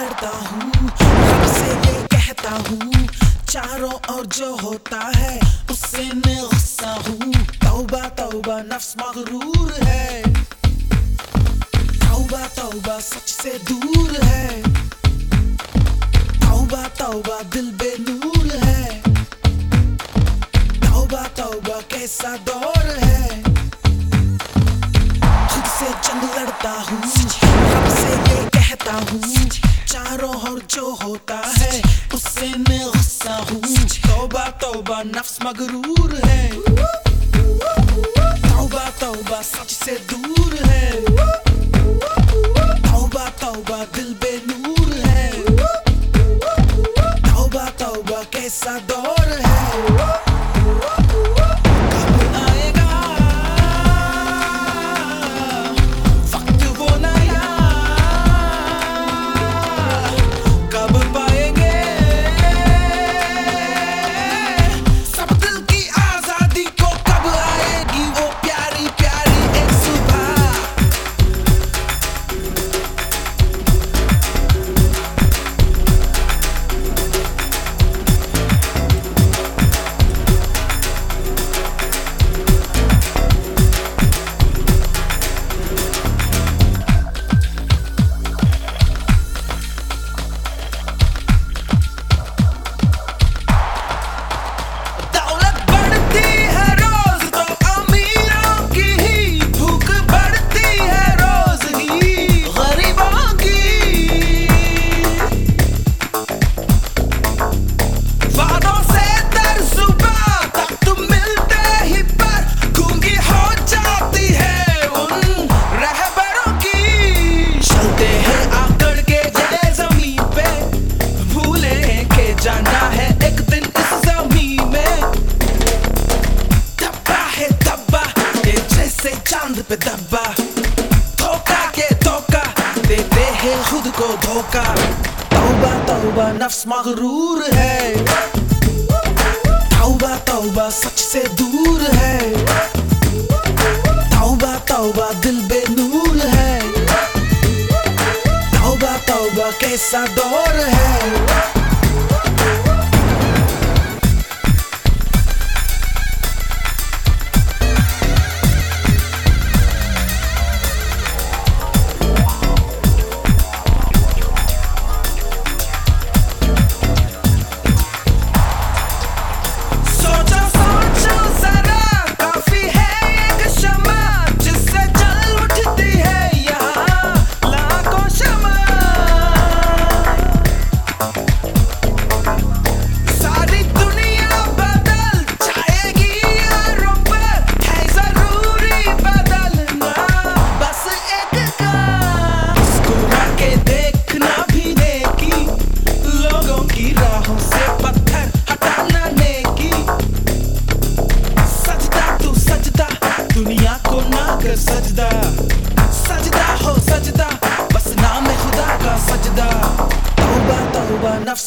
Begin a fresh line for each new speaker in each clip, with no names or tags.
करता हूँ रब से ये कहता हूँ, चारों और जो होता है, उससे मैं गुस्सा हूँ। तौबा तौबा, नफ्स मगरूर है। तौबा तौबा सच से दूर है। तौबा तौबा दिल बेनूर है। तौबा तौबा कैसा दौर जो होता है उससे मैं गुस्सा हूँ। तोबा तोबा नफ्स मगरूर है। है खुद को धोखा। तौबा तौबा, नफ्स मगरूर है। तौबा तौबा सच से दूर है। तौबा तौबा दिल बेनूर है। तौबा तौबा कैसा दौर है।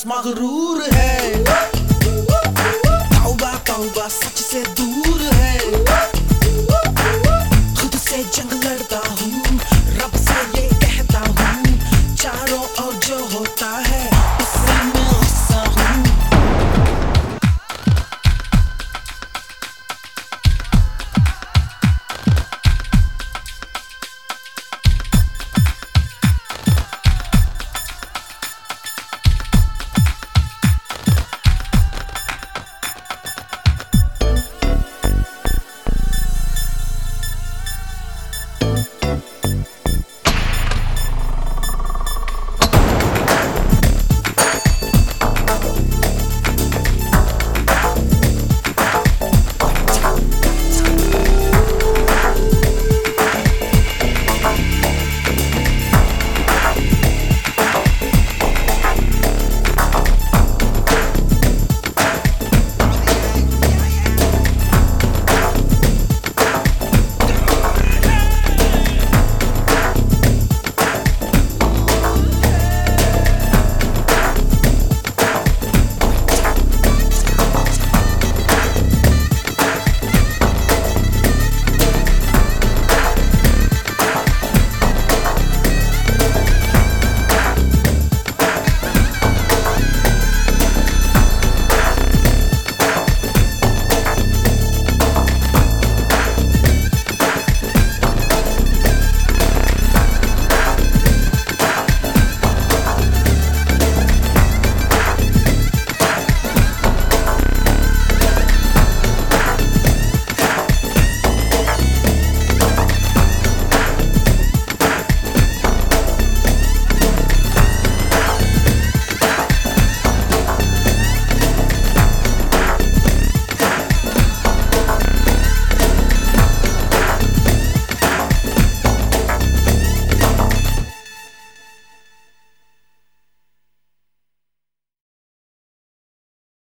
मगरूर है। तौबा तौबा सच से दूर।